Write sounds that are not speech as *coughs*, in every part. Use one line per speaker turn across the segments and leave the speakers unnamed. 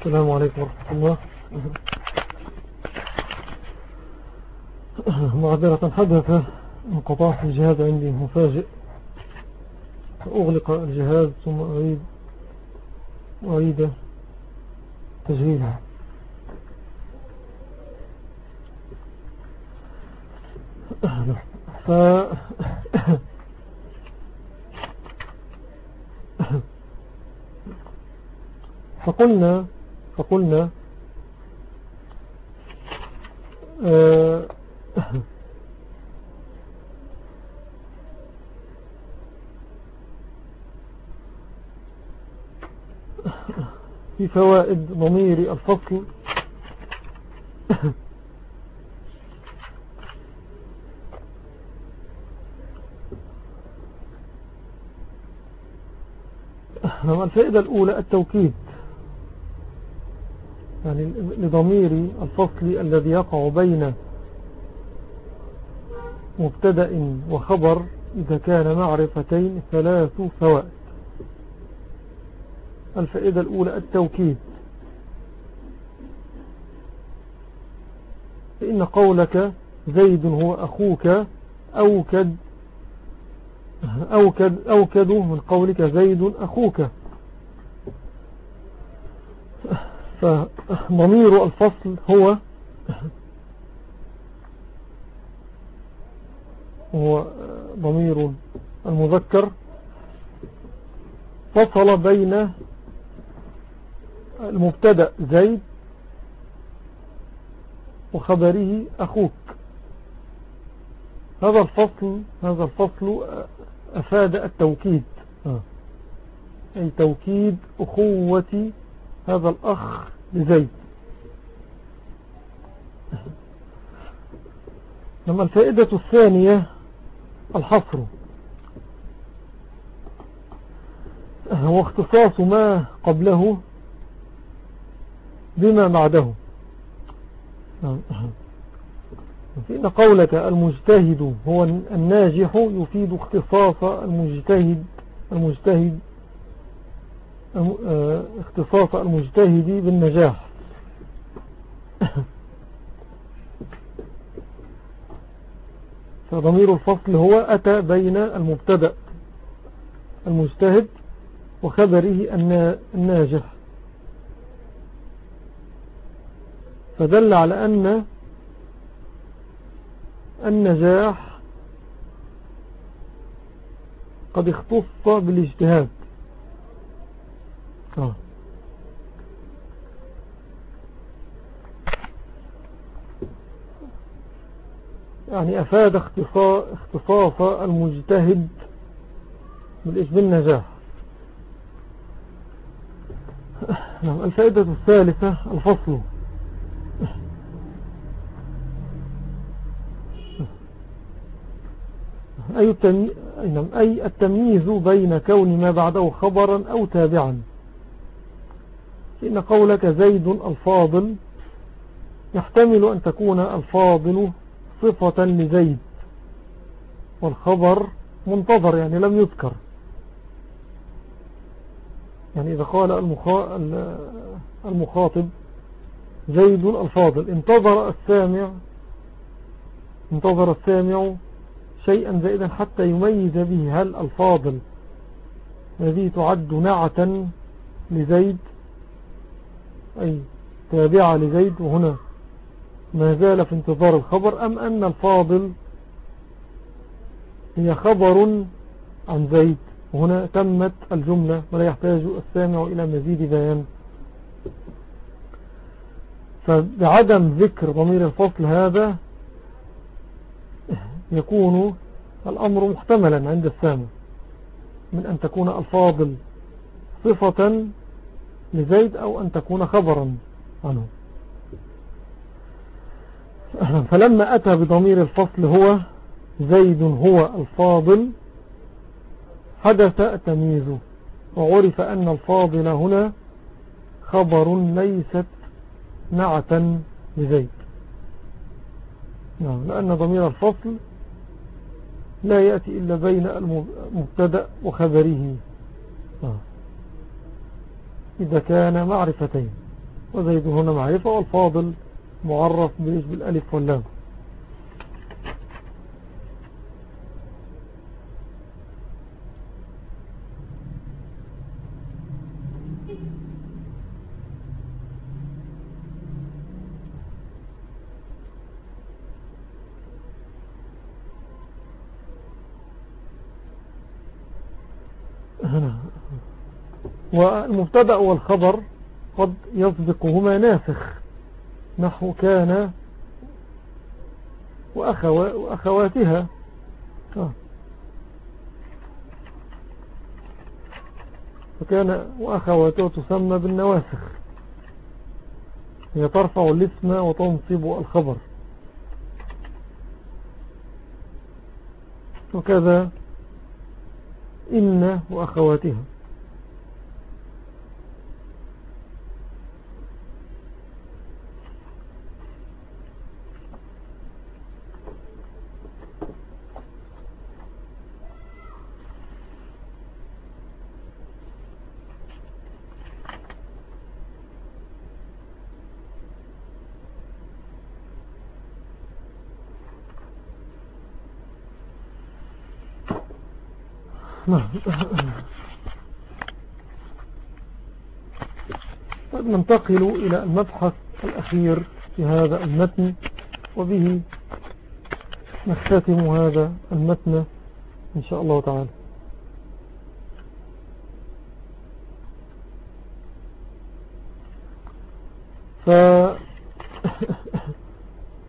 السلام عليكم ورحمة الله. معذرة حدث انقطاع في الجهاز عندي مفاجئ. فأغلق الجهاز ثم أريد أريد تشغيله ف فقلنا فقلنا آه، في فوائد ضمير الفصل. الفائدة الأولى التوكيد. يعني لضمير الفصل الذي يقع بين مبتدأ وخبر إذا كان معرفتين ثلاث فوائد. الفائدة الأولى التوكيد. فإن قولك زيد هو أخوك أوكد أوكد, أوكد من قولك زيد أخوك. فضمير الفصل هو هو ضمير المذكر فصل بين المبتدأ زيد وخبره أخوك هذا الفصل هذا الفصل أفاد التوكيد. أي توكيد أخوة هذا الأخ لزيد. لما الفائدة الثانية الحصر. هو اختصاص ما قبله بما بعده. فإن قولك المجتهد هو الناجح يفيد اختصاص المجتهد المجتهد اختصاص المجتهد بالنجاح. فضمير الفصل هو أتى بين المبتدأ المجتهد وخبره الناجح. فدل على أن النجاح قد اختص بالاجتهاد. آه. يعني أفاد اختصاص المجتهد بالنجاح نعم الفائدة الثالثة الفصل. نعم، أي التمييز بين كون ما بعده خبرا أو تابعا؟ إن قولك زيد الفاضل يحتمل أن تكون الفاضل صفة لزيد والخبر منتظر يعني لم يذكر. يعني إذا قال المخاطب زيد الفاضل انتظر السامع انتظر السامع شيئا زائدا حتى يميز به هل الفاضل الذي تعد نعتا لزيد أي تابعة لزيد وهنا. ما زال في انتظار الخبر أم أن الفاضل هي خبر عن زيد؟ وهنا تمت الجملة ولا يحتاج السامع إلى مزيد بيان. فبعدم ذكر ضمير الفصل هذا يكون الأمر محتملا عند السامع من أن تكون الفاضل صفة لزيد أو أن تكون خبرا عنه. فلما أتى بضمير الفصل هو زيد هو الفاضل حدث التمييز وعرف أن الفاضل هنا خبر ليست نعتا لزيد. نعم لأن ضمير الفصل لا يأتي إلا بين المبتدأ وخبره. نعم. إذا كان معرفتين. وزيد هنا معرفة والفاضل معرف بالالف واللام. والمبتدأ والخبر قد يسبقهما ناسخ. نحو كان وأخواتها. آه. فكان وأخواته تسمى بالنواسخ. هي ترفع الاسم وتنصب الخبر. وكذا إن وأخواتها. طيب ننتقل إلى المبحث الأخير في هذا المتن وبه نختتم هذا المتن إن شاء الله تعالى.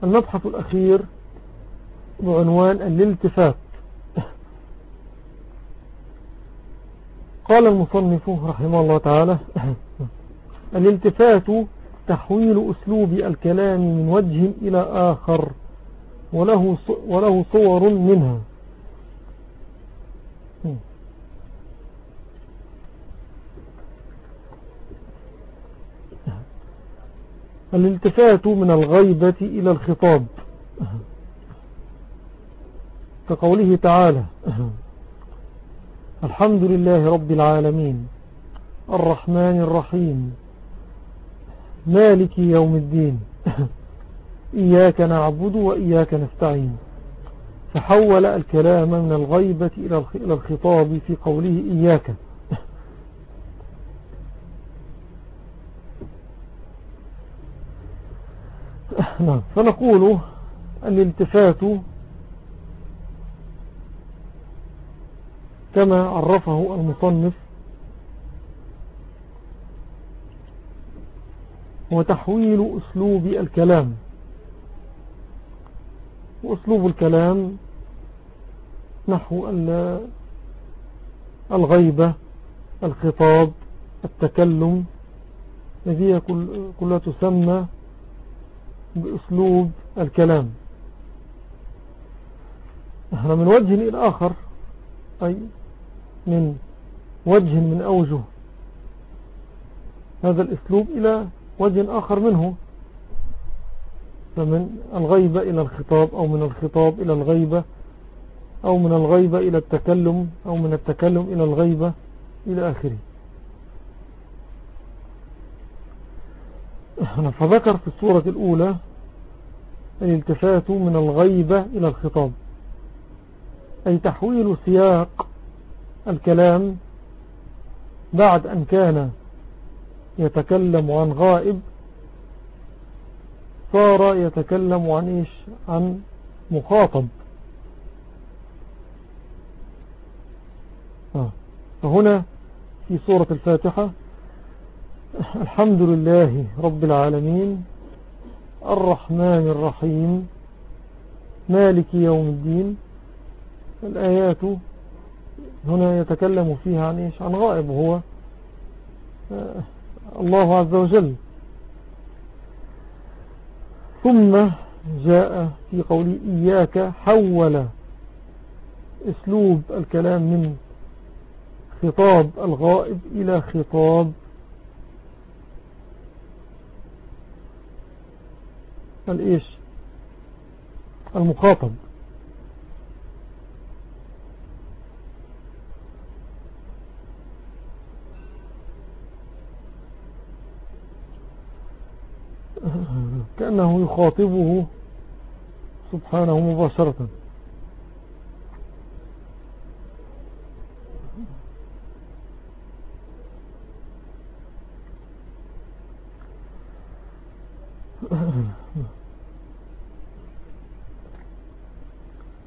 فالمبحث *laughs* الأخير بعنوان الالتفات. قال المصنف رحمه الله تعالى *clears throat* الالتفات تحويل أسلوب الكلام من وجه إلى آخر وله, وله صور منها. *clears throat* الالتفات من الغيبة إلى الخطاب. *clears throat* كقوله تعالى الحمد لله رب العالمين. الرحمن الرحيم. مالك يوم الدين. *laughs* إياك نعبد وإياك نستعين. فحول الكلام من الغيبة إلى الخطاب في قوله إياك. *laughs* نعم. فنقول الالتفات كما عرفه المصنف. وتحويل أسلوب الكلام. وأسلوب الكلام نحو الغيبة الخطاب التكلم. هذه كلها تسمى بأسلوب الكلام. إحنا من وجه إلى آخر أي من وجه من أوجه هذا الأسلوب إلى وجه آخر منه فمن الغيبة إلى الخطاب أو من الخطاب إلى الغيبة أو من الغيبة إلى التكلم أو من التكلم إلى الغيبة إلى آخره. فذكر في الصورة الأولى الالتفات من الغيبة إلى الخطاب أي تحويل سياق الكلام بعد أن كان يتكلم عن غائب صار يتكلم عن إيش عن مخاطب آه. فهنا في سورة الفاتحة الحمد لله رب العالمين الرحمن الرحيم مالك يوم الدين الآيات هنا يتكلم فيها عن إيش عن غائب وهو آه، الله عز وجل. ثم جاء في قول إياك حول أسلوب الكلام من خطاب الغائب إلى خطاب الإيش؟ المخاطب. كأنه يخاطبه سبحانه مباشرة.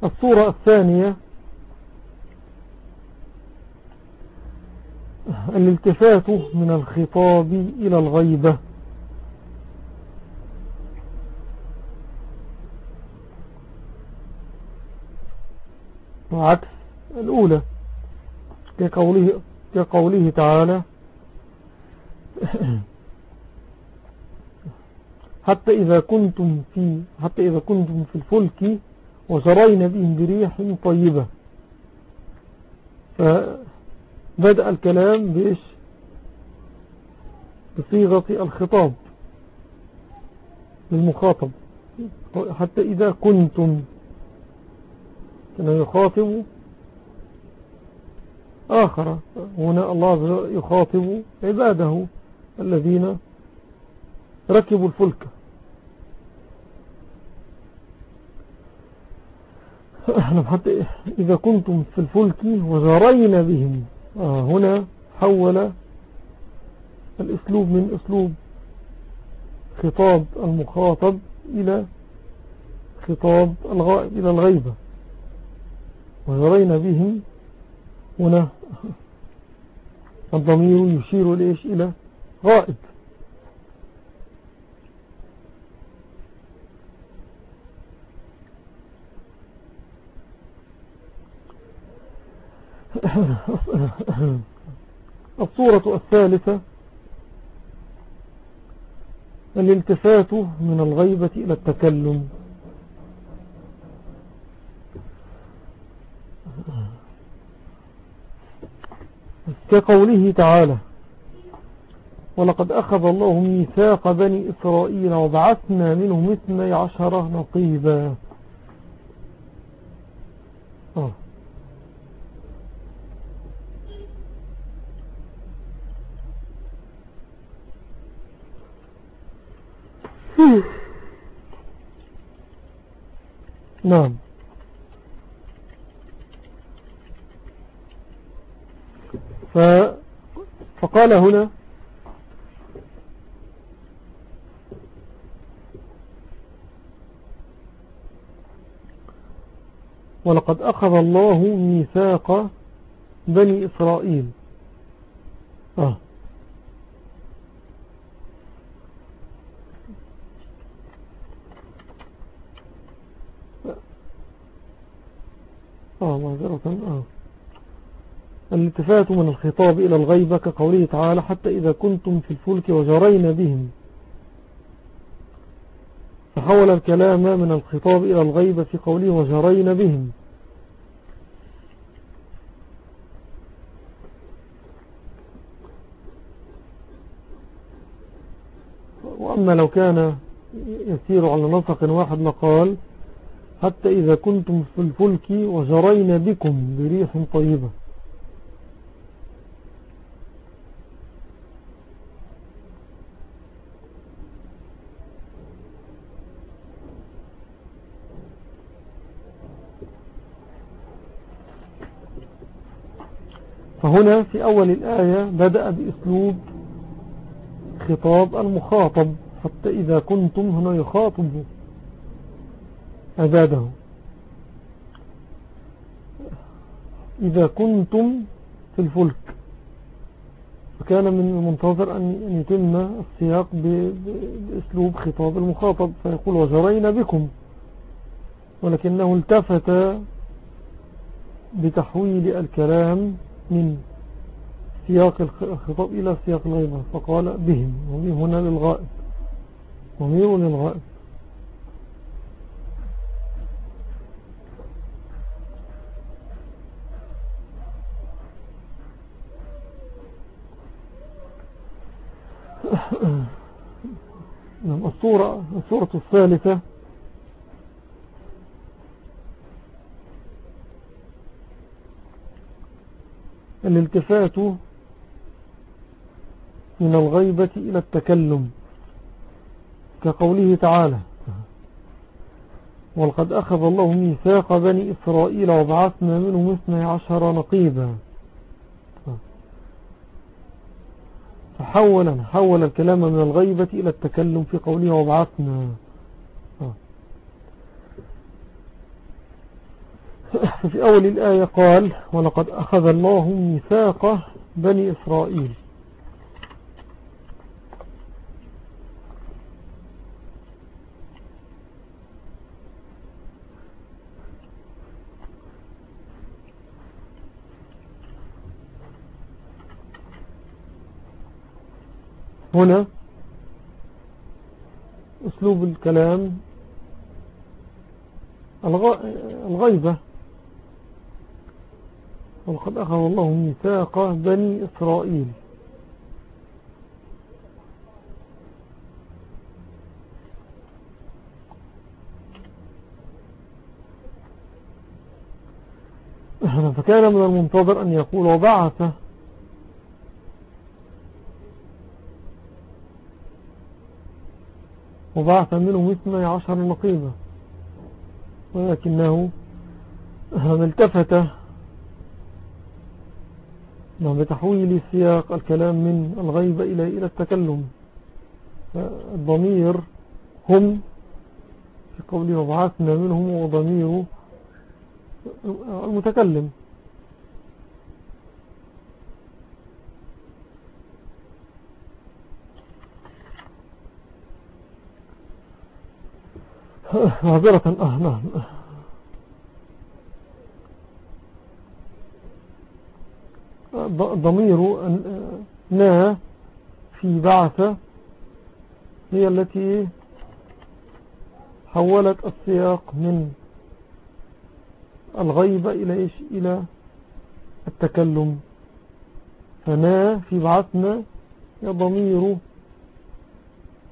الصورة الثانية الالتفات من الخطاب إلى الغيبة. وعكس الأولى. كقوله, كقوله تعالى *clears throat* حتى إذا كنتم في حتى إذا كنتم في الفلك وجرين بهم بريح طيبة. فبدأ الكلام بإيش؟ بصيغة الخطاب للمخاطب. حتى إذا كنتم كان يخاطب آخر. هنا الله يخاطب عباده الذين ركبوا الفلك. حتى إذا كنتم في الفلك وزرين بهم. آه هنا حول الأسلوب من أسلوب خطاب المخاطب إلى خطاب الغائب إلى الغيبة. وزرين بهم هنا الضمير يشير ليش إلى غائب. الصورة الثالثة الالتفات من الغيبة إلى التكلم. كقوله تعالى ولقد أخذ الله ميثاق بني إسرائيل وبعثنا منهم اثني عشر نقيبا. آه. نعم. فقال هنا ولقد أخذ الله ميثاق بني إسرائيل. آه. آه معذرة آه. الالتفات من الخطاب إلى الغيبة كقوله تعالى حتى إذا كنتم في الفلك وجرين بهم. فحول الكلام من الخطاب إلى الغيبة في قوله وجرين بهم. وأما لو كان يسير على نسق واحد لقال حتى إذا كنتم في الفلك وجرين بكم بريح طيبة. فهنا في أول الآية بدأ بأسلوب خطاب المخاطب حتى إذا كنتم هنا يخاطب عباده إذا كنتم في الفلك. فكان من المنتظر أن يتم السياق بأسلوب خطاب المخاطب فيقول وجرينا بكم. ولكنه التفت بتحويل الكلام من سياق الخطاب إلى سياق الغيبة. فقال بهم ومن هنا للغائب. ومير للغائب. *coughs* نعم، الصورة, الصورة الثالثة. الالتفات من الغيبة إلى التكلم كقوله تعالى ولقد أخذ الله ميثاق بني إسرائيل وبعثنا منهم اثني عشر نقيبا. فحول حول الكلام من الغيبة إلى التكلم في قوله وبعثنا في أول الآية قال ولقد أخذ الله ميثاق بني إسرائيل. هنا أسلوب الكلام الغيبة ولقد أخذ الله ميثاق بني إسرائيل. فكان من المنتظر أن يقول وبعث وبعث منهم اثنى عشر نقيبة. ولكنه التفت بتحويل سياق الكلام من الغيبة إلى إلى التكلم. الضمير هم في قوله وبعثنا منهم وضمير المتكلم. *laughs* معذرة. آه نعم ضمير نا في بعث هي التي حولت السياق من الغيبة إلى إيش؟ إلى التكلم. فنا في بعثنا هي ضمير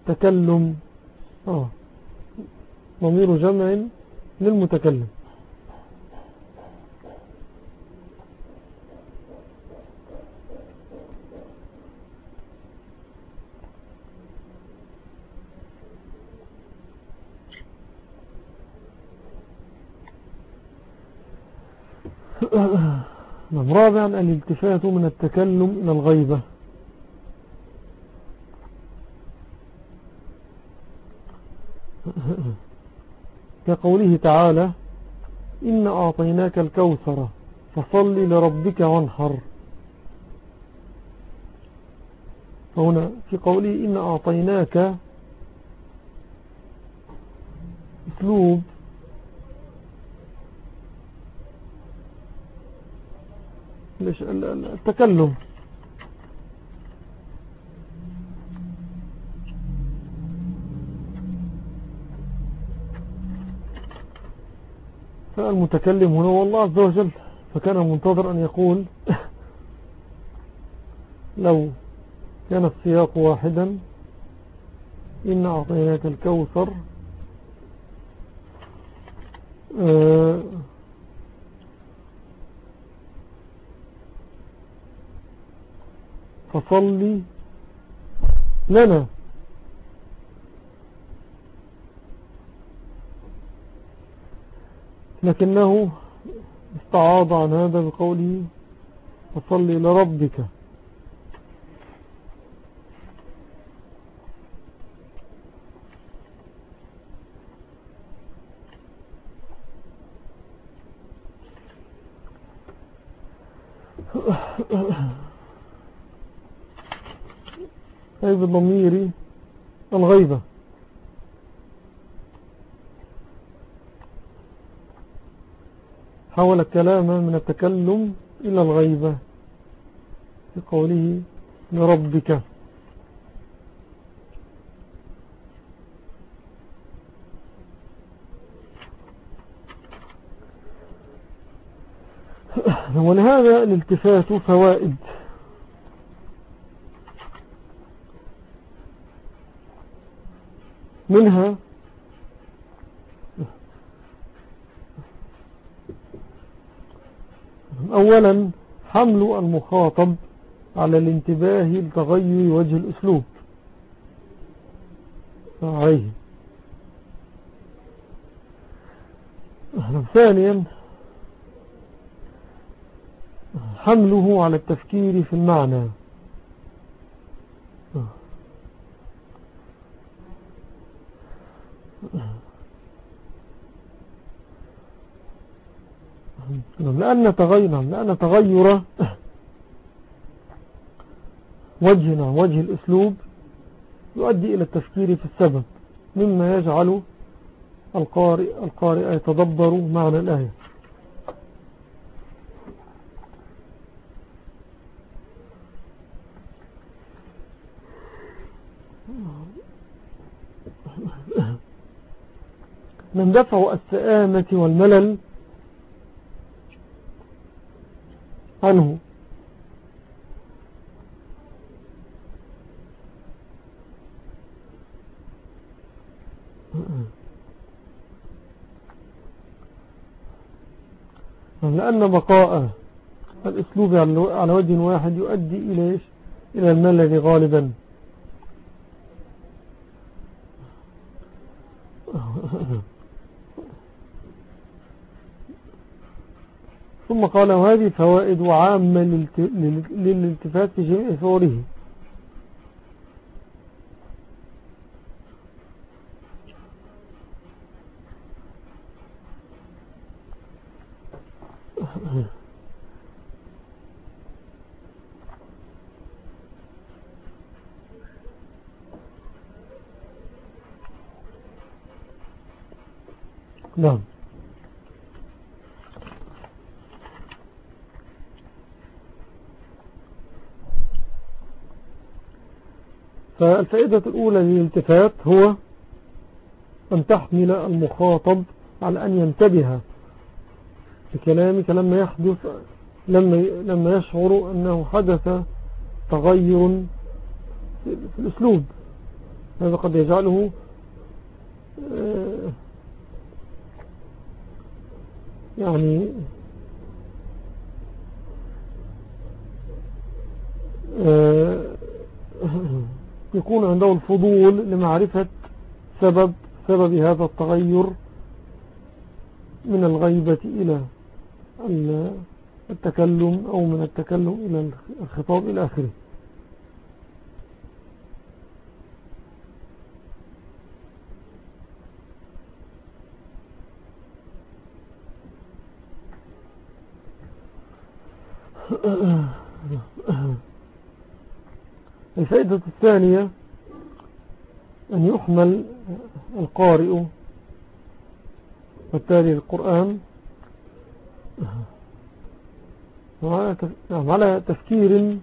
تكلم. آه. ضمير جمع للمتكلم. *coughs* رابعا الالتفات من التكلم إلى الغيبة. *coughs* كقوله تعالى إن أعطيناك الكوثر فصل لربك وانحر. فهنا في قوله إن أعطيناك اسلوب التكلم. فالمتكلم هنا هو الله عز وجل فكان منتظر أن يقول *laughs* لو كان السياق واحدا إن أعطيناك الكوثر آه فصلي لنا. لكنه استعاض عن هذا بقوله فصلي لربك. أي بالضمير الغيبة حول الكلام من التكلم إلى الغيبة في قوله لربك. ولهذا الالتفات فوائد. منها أولا حمل المخاطب على الانتباه لتغير وجه الأسلوب. عليه. ثانيا حمله على التفكير في المعنى. لأن تغير لأن تغير وجهنا وجه الأسلوب يؤدي إلى التفكير في السبب مما يجعل القارئ, القارئ يتدبر معنى الآية. من دفع السآمة والملل عنه. لأن بقاء الأسلوب على وجه واحد يؤدي إلى الملل غالبا. ثم قال وهذه فوائد عامة للالتفات في جميع صوره. نعم. فالفائدة الأولى للالتفات هو أن تحمل المخاطب على أن ينتبه لكلامك لما يحدث لما, لما يشعر أنه حدث تغير في الأسلوب. هذا قد يجعله آه، يعني آه، يكون عنده الفضول لمعرفة سبب سبب هذا التغير من الغيبة إلى التكلم أو من التكلم إلى الخطاب إلى آخره. الفائدة الثانية أن يحمل القارئ والتالي القرآن على تفكير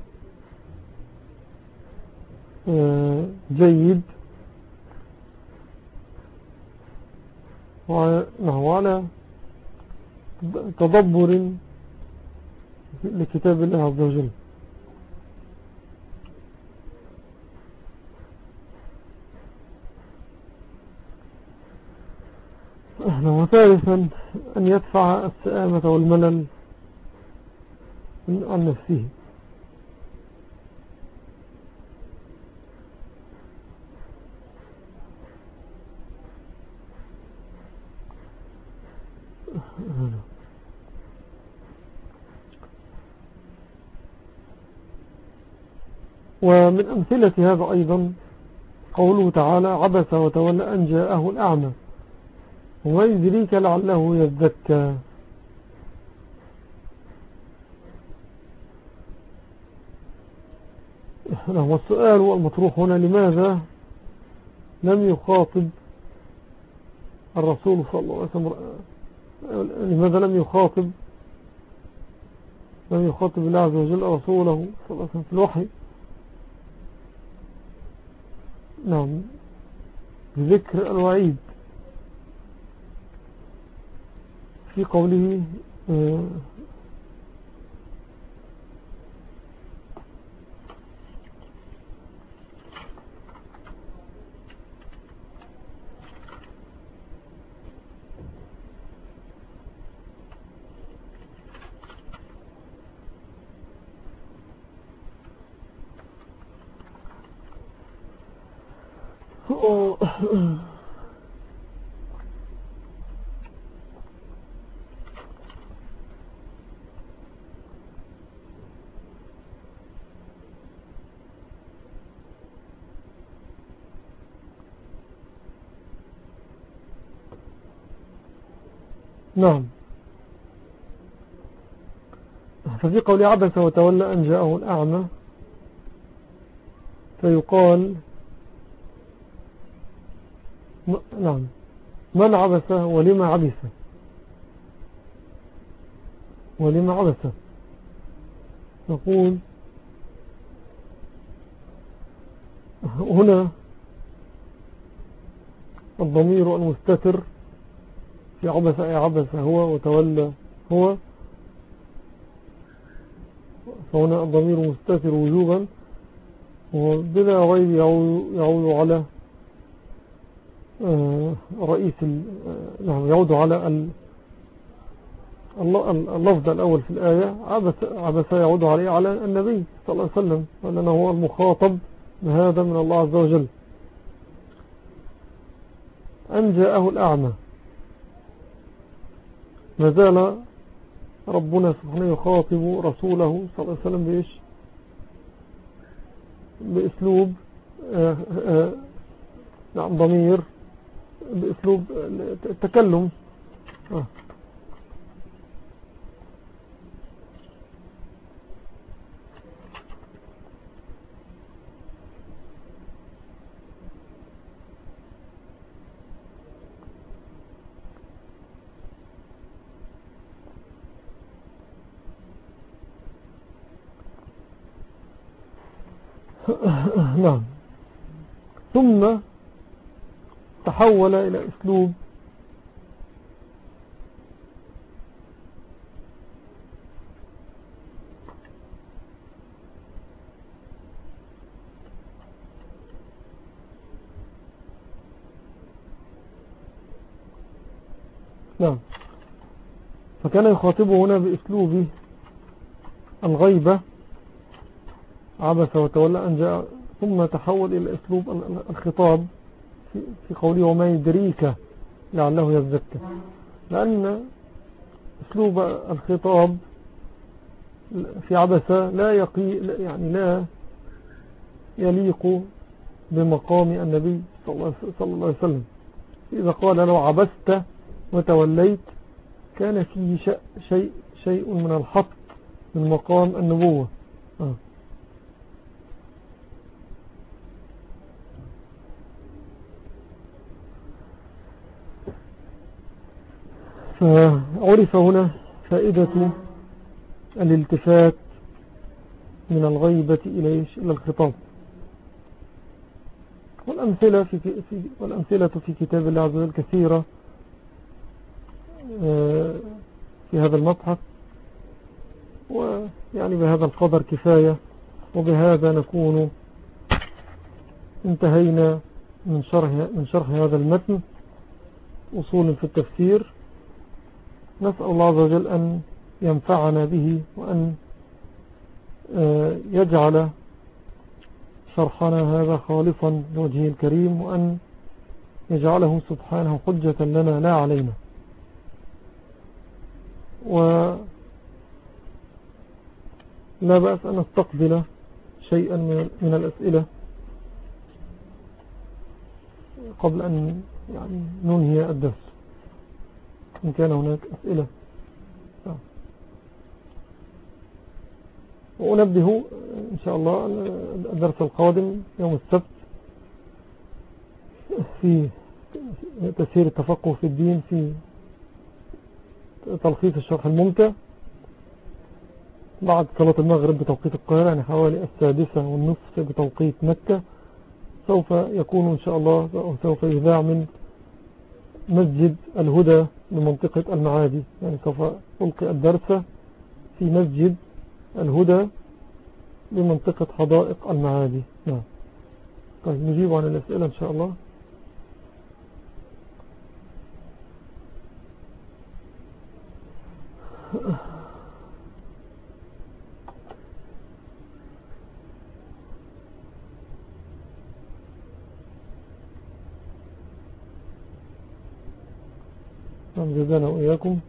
آه، جيد. وعلى نعم، تدبر لكتاب الله عز وجل. وثالثا أن يدفع السآمة والملل عن نفسه. ومن أمثلة هذا أيضا قوله تعالى عبس وتولى أن جاءه الأعمى. وما يدريك لعله يزكى والسؤال المطروح هنا لماذا لم يخاطب الرسول صلى الله عليه وسلم؟ لماذا لم يخاطب؟ لم يخاطب الله عز وجل رسوله صلى الله عليه وسلم في الوحي؟ نعم. بذكر الوعيد. في قوله Oh, نعم. ففي قول عبس وتولى أن جاءه الأعمى. فيقال نعم. من عبس ولما عبس ولما عبس نقول هنا الضمير المستتر عبس عبس هو وتولى هو. فهنا الضمير مستتر وجوبا. وبلا غير يعود على آه، رئيس آه، نعم يعود على اللفظ الأول في الآية عبس, عبس يعود عليه على النبي صلى الله عليه وسلم لأنه هو المخاطب بهذا من الله عز وجل. أن جاءه الأعمى. ما زال ربنا سبحانه يخاطب رسوله صلى الله عليه وسلم بإيش بأسلوب آه، آه، نعم ضمير بأسلوب التكلم آه. نعم ثم تحول إلى أسلوب نعم. فكان يخاطبه هنا بأسلوب الغيبة عبس وتولى أن جاء ثم تحول إلى أسلوب الخطاب في قوله وما يدريك لعله يزكى لأن أسلوب الخطاب في عبسة لا يقي يعني لا يليق بمقام النبي صلى الله عليه وسلم. إذا قال لو عبست وتوليت كان فيه شيء, شيء من الحط من مقام النبوة. آه. فعرف هنا فائدة الالتفات من الغيبة إلى الخطاب. والأمثلة في, والأمثلة في كتاب الله عز وجل كثيرة آه، في هذا المبحث ويعني بهذا القدر كفاية وبهذا نكون انتهينا من شرح, من شرح هذا المتن. أصول في التفسير نسأل الله عز وجل أن ينفعنا به وأن آه، يجعل شرحنا هذا خالصا لوجهه الكريم وأن يجعله سبحانه حجة لنا لا علينا. و لا بأس أن نستقبل شيئا من الأسئلة قبل أن يعني ننهي الدرس. إن كان هناك أسئلة آه. وأنبه إن شاء الله الدرس القادم يوم السبت في تسير التفقه في الدين في تلخيص الشرح الممتع بعد صلاة المغرب بتوقيت القاهرة يعني حوالي السادسة والنصف بتوقيت مكة سوف يكون إن شاء الله سوف يذاع من مسجد الهدى بمنطقة المعادي. يعني سوف ألقي الدرس في مسجد الهدى بمنطقة حدائق المعادي. نعم. طيب نجيب عن الأسئلة إن شاء الله. جزانا وإياكم.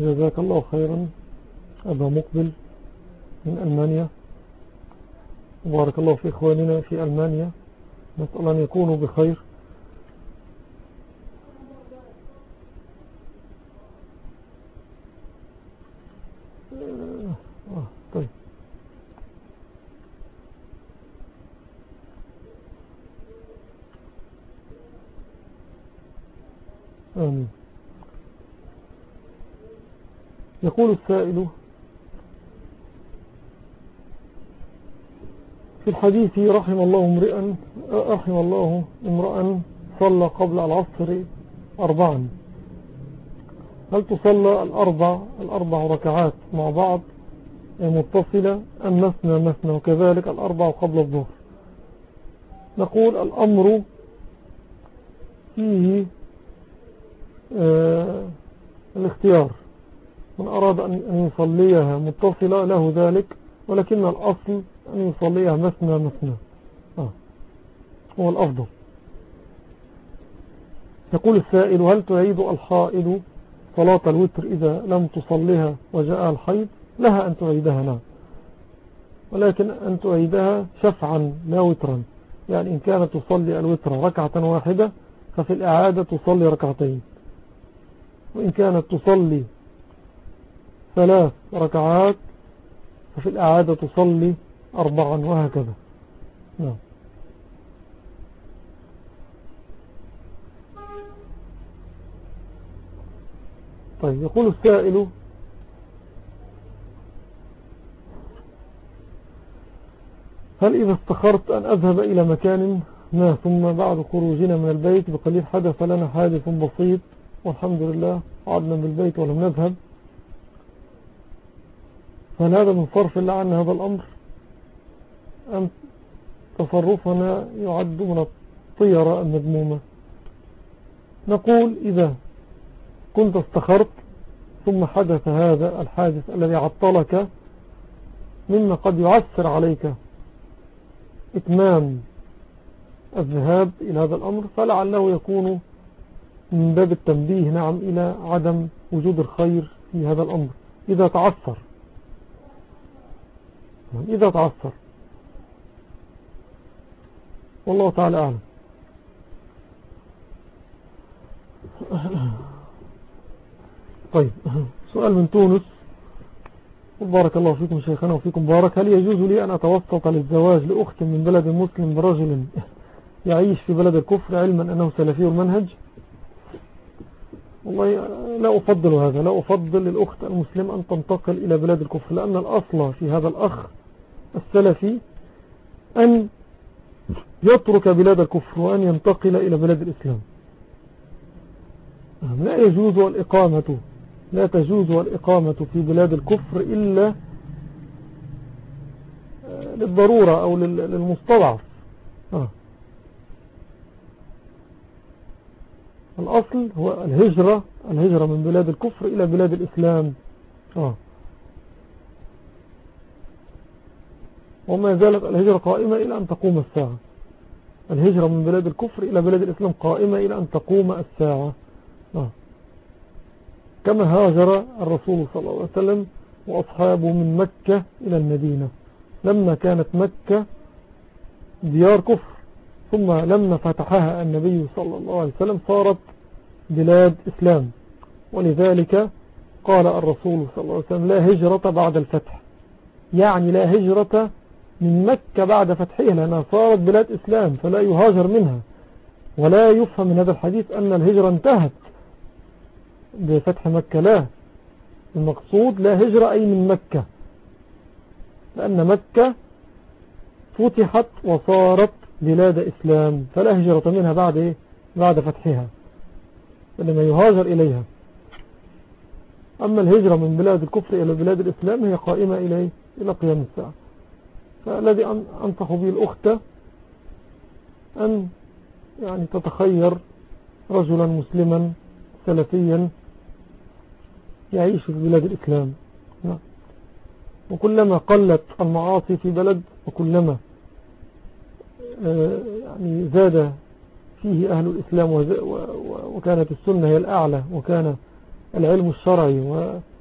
جزاك الله خيرا. أبا مقبل من ألمانيا. بارك الله في إخواننا في ألمانيا. نسأل أن يكونوا بخير. طيب. آمين. يقول السائل في الحديث رحم الله امرئا رحم الله امرأ صلى قبل العصر أربعا. هل تصلى الأربع الأربع ركعات مع بعض متصلة أم مثنى مثنى وكذلك الأربع قبل الظهر؟ نقول الأمر فيه آه الاختيار. من أراد أن يصليها متصلة له ذلك ولكن الأصل أن يصليها مثنى مثنى. آه. هو الأفضل. يقول السائل هل تعيد الحائض صلاة الوتر إذا لم تصليها وجاء الحيض لها أن تعيدها نعم ولكن أن تعيدها شفعا لا وترا. يعني إن كانت تصلي الوتر ركعة واحدة ففي الإعادة تصلي ركعتين. وإن كانت تصلي ثلاث ركعات ففي الإعادة تصلي أربعا وهكذا. نعم. طيب يقول السائل هل إذا استخرت أن أذهب إلى مكان ما ثم بعد خروجنا من البيت بقليل حدث لنا حادث بسيط؟ والحمد لله عدنا بالبيت ولم نذهب. فهل هذا من صرف الله عن هذا الأمر؟ أم تصرفنا يعد من الطيرة المذمومة؟ نقول إذا كنت استخرت ثم حدث هذا الحادث الذي عطلك مما قد يعسر عليك إتمام الذهاب إلى هذا الأمر فلعله يكون من باب التنبيه نعم إلى عدم وجود الخير في هذا الأمر. إذا تعثر إذا تعثر والله تعالى أعلم. طيب سؤال من تونس. بارك الله فيكم شيخنا وفيكم بارك. هل يجوز لي أن أتوسط للزواج لأخت من بلد مسلم برجل يعيش في بلد الكفر علما أنه سلفي المنهج؟ والله لا أفضل هذا لا أفضل للأخت المسلم أن تنتقل إلى بلاد الكفر لأن الأصل في هذا الأخ السلفي أن يترك بلاد الكفر وأن ينتقل إلى بلاد الإسلام. لا يجوز الإقامة لا تجوز الإقامة في بلاد الكفر إلا للضرورة أو للمستضعف آه. الأصل هو الهجرة الهجرة من بلاد الكفر إلى بلاد الإسلام آه. وما زالت الهجرة قائمة إلى أن تقوم الساعة الهجرة من بلاد الكفر إلى بلاد الإسلام قائمة إلى أن تقوم الساعة آه. كما هاجر الرسول صلى الله عليه وسلم وأصحابه من مكة إلى المدينة. لما كانت مكة ديار كفر ثم لما فتحها النبي صلى الله عليه وسلم صارت بلاد إسلام. ولذلك قال الرسول صلى الله عليه وسلم لا هجرة بعد الفتح. يعني لا هجرة من مكة بعد فتحها لأنها صارت بلاد إسلام فلا يهاجر منها. ولا يفهم من هذا الحديث أن الهجرة انتهت. بفتح مكة. لا المقصود لا هجرة أي من مكة لأن مكة فتحت وصارت بلاد إسلام فلا هجرة منها بعد إيه؟ بعد فتحها إنما يهاجر إليها. أما الهجرة من بلاد الكفر إلى بلاد الإسلام هي قائمة إليه إلى قيام الساعة. فالذي أنصح به الأخت أن يعني تتخير رجلا مسلما سلفيا يعيش في بلاد الإسلام. نعم. وكلما قلت المعاصي في بلد وكلما آه، يعني زاد فيه أهل الإسلام وكانت السنة هي الأعلى وكان العلم الشرعي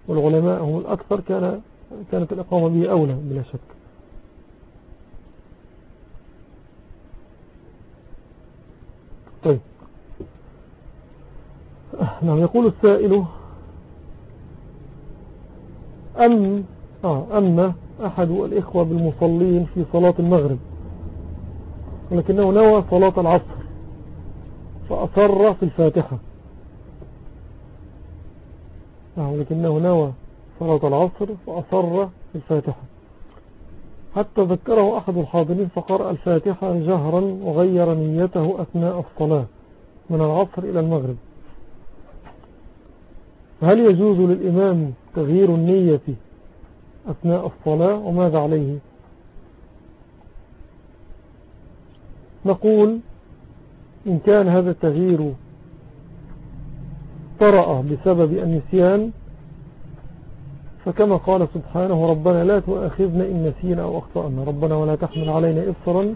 والعلماء هم الأكثر كان كانت الإقامة به أولى بلا شك. طيب. نعم يقول السائل أم آه أما أحد الإخوة بالمصلين في صلاة المغرب. ولكنه نوى صلاة العصر فأصر في الفاتحة. آه ولكنه نوى صلاة العصر فأصر في الفاتحة. حتى ذكره أحد الحاضرين فقرأ الفاتحة جهرا وغير نيته أثناء الصلاة من العصر إلى المغرب. هل يجوز للإمام تغيير النية أثناء الصلاة وماذا عليه؟ نقول إن كان هذا التغيير طرأ بسبب النسيان فكما قال سبحانه ربنا لا تؤاخذنا إن نسينا أو أخطأنا. ربنا ولا تحمل علينا إصرا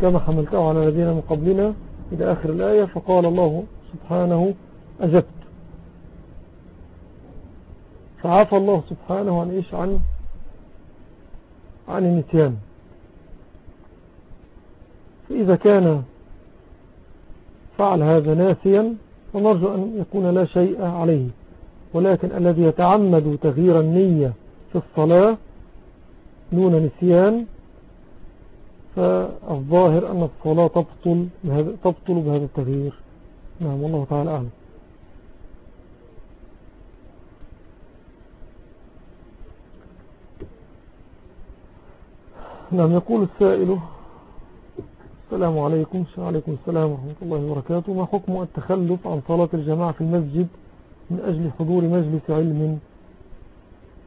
كما حملته على الذين من قبلنا. إلى آخر الآية فقال الله سبحانه أجبت. فعافى الله سبحانه عن إيش؟ عن عن النسيان فإذا كان فعل هذا ناسيا فنرجو أن يكون لا شيء عليه. ولكن الذي يتعمد تغيير النية في الصلاة دون نسيان فالظاهر أن الصلاة تبطل بهذا, تبطل بهذا التغيير. نعم والله تعالى أعلم. نعم يقول السائل السلام عليكم. وعليكم السلام ورحمة الله وبركاته. ما حكم التخلف عن صلاة الجماعة في المسجد من أجل حضور مجلس علم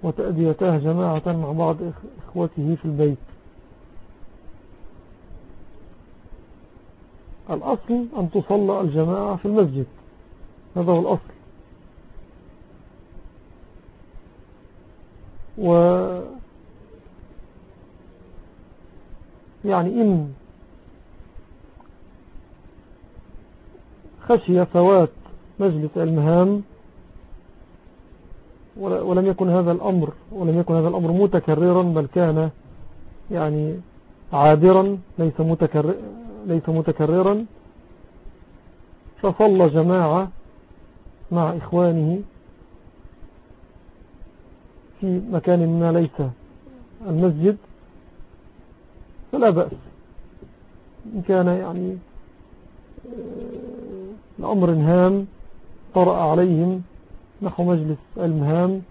وتأديته جماعة مع بعض إخوته في البيت؟ الأصل أن تصلى الجماعة في المسجد. هذا هو الأصل. و يعني إن خشي فوات مجلس المهام ولم يكن هذا الأمر ولم يكن هذا الأمر متكررا بل كان يعني عابرا ليس متكرر ليس متكررا. فصلى جماعة مع إخوانه في مكان ما ليس المسجد. فلا بأس. إن كان يعني الأمر هام طرأ عليهم نحو مجلس المهام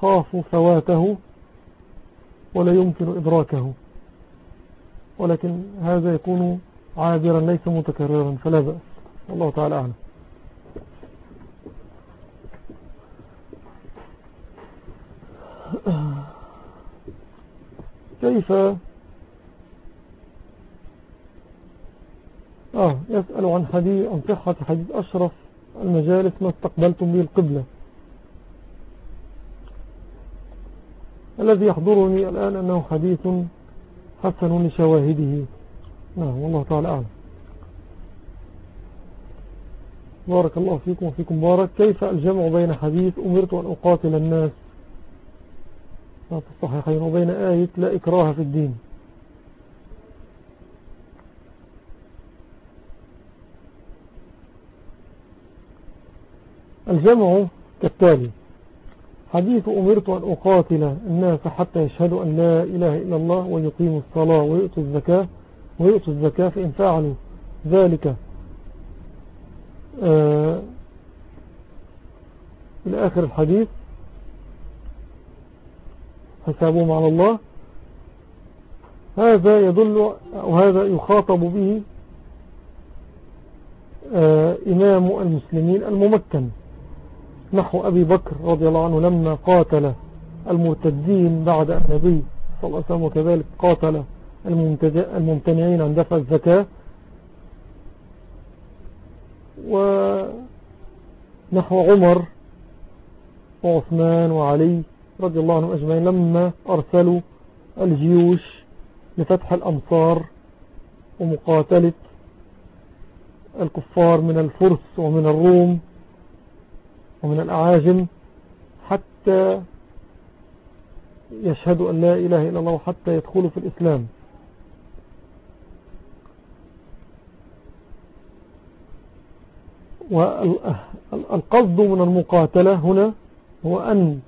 خافوا فواته ولا يمكن إدراكه. ولكن هذا يكون عابرا ليس متكررا فلا بأس. الله تعالى أعلم. كيف؟ آه يسأل عن حديث عن صحة حديث أشرف المجالس ما استقبلتم به القبلة. الذي يحضرني الآن أنه حديث حسن لشواهده. نعم والله تعالى أعلم. بارك الله فيكم وفيكم. بارك كيف الجمع بين حديث أمرت أن أقاتل الناس؟ في الصحيحين وبين آية لا إكراه في الدين. الجمع كالتالي حديث أمرت أن أقاتل الناس حتى يشهدوا أن لا إله إلا الله ويقيموا الصلاة ويؤتوا الزكاة ويؤتوا الزكاة فإن فعلوا ذلك. آه إلى آخر الحديث حسابهم على الله. هذا يدل أو هذا يخاطب به آه إمام المسلمين الممكن. نحو أبي بكر رضي الله عنه لما قاتل المرتدين بعد النبي صلى الله عليه وسلم وكذلك قاتل الممتنعين عن دفع الزكاة. نحو عمر وعثمان وعلي رضي الله عنهم أجمعين لما أرسلوا الجيوش لفتح الأمصار ومقاتلة الكفار من الفرس ومن الروم ومن الأعاجم حتى يشهدوا أن لا إله إلا الله حتى يدخلوا في الإسلام. والقصد من المقاتلة هنا هو أن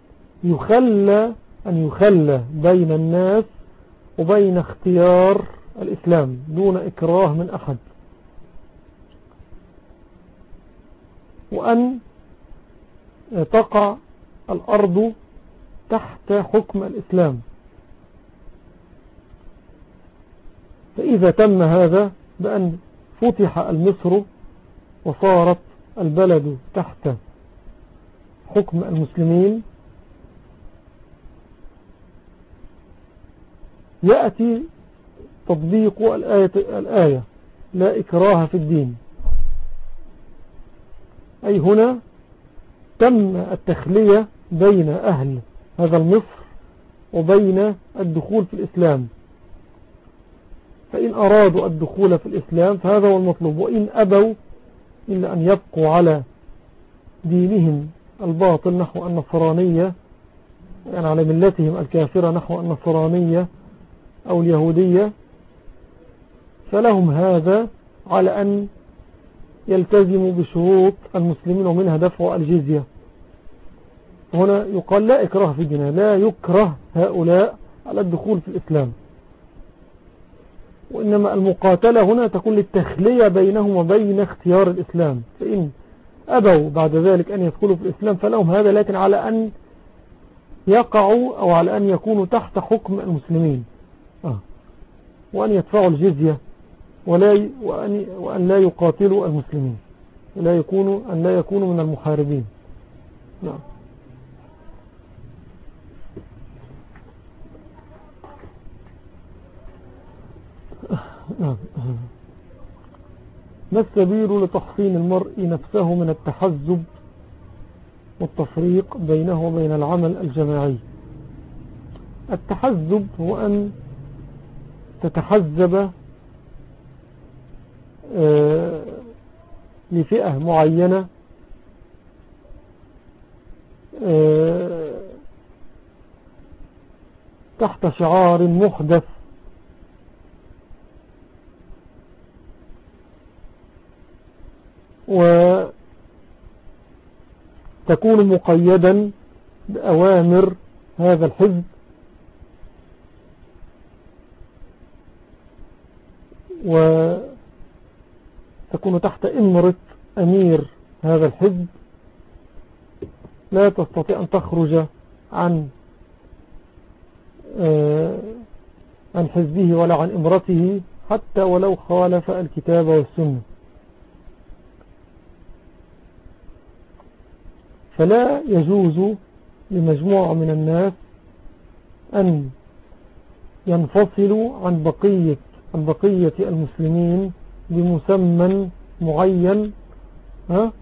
يخلى أن يخلى بين الناس وبين اختيار الإسلام دون إكراه من أحد. وأن تقع الأرض تحت حكم الإسلام. فإذا تم هذا بأن فتح المصر وصارت البلد تحت حكم المسلمين يأتي تطبيق الآية, الآية. لا إكراه في الدين. أي هنا تم التخلية بين أهل هذا المصر وبين الدخول في الإسلام. فإن أرادوا الدخول في الإسلام فهذا هو المطلوب. وإن أبوا إلا أن يبقوا على دينهم الباطل نحو النصرانية يعني على ملتهم الكافرة نحو النصرانية. أو اليهودية فلهم هذا على أن يلتزموا بشروط المسلمين ومنها دفع الجزية. هنا يقال لا إكراه في الدين لا يكره هؤلاء على الدخول في الإسلام. وإنما المقاتلة هنا تكون للتخلية بينهم وبين اختيار الإسلام. فإن أبوا بعد ذلك أن يدخلوا في الإسلام فلهم هذا لكن على أن يقعوا أو على أن يكونوا تحت حكم المسلمين. وأن يدفعوا الجزية ولا وأن, وأن لا يقاتلوا المسلمين لا يكونوا أن لا يكونوا من المحاربين. نعم. ما السبيل لتحصين المرء نفسه من التحزب والتفريق بينه وبين العمل الجماعي؟ التحزب هو أن تتحزب آه، لفئة معينة آه، تحت شعار محدث. وتكون مقيدا بأوامر هذا الحزب. وتكون تحت إمرة أمير هذا الحزب. لا تستطيع أن تخرج عن آه، عن حزبه ولا عن إمرته حتى ولو خالف الكتاب والسنة. فلا يجوز لمجموعة من الناس أن ينفصلوا عن بقية, بقية المسلمين بمسمى معين ها؟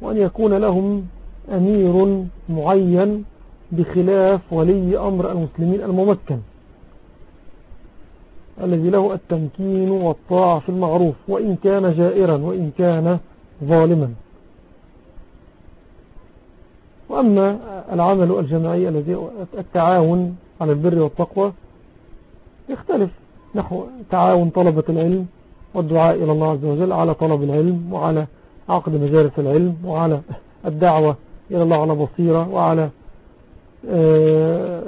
وأن يكون لهم أمير معين بخلاف ولي أمر المسلمين الممكن الذي له التمكين والطاعة في المعروف وإن كان جائرا وإن كان ظالما. وأما العمل الجماعي الذي التعاون على البر والتقوى يختلف نحو تعاون طلبة العلم والدعاء إلى الله عز وجل على طلب العلم وعلى عقد مجالس العلم وعلى الدعوة إلى الله على بصيرة وعلى آه،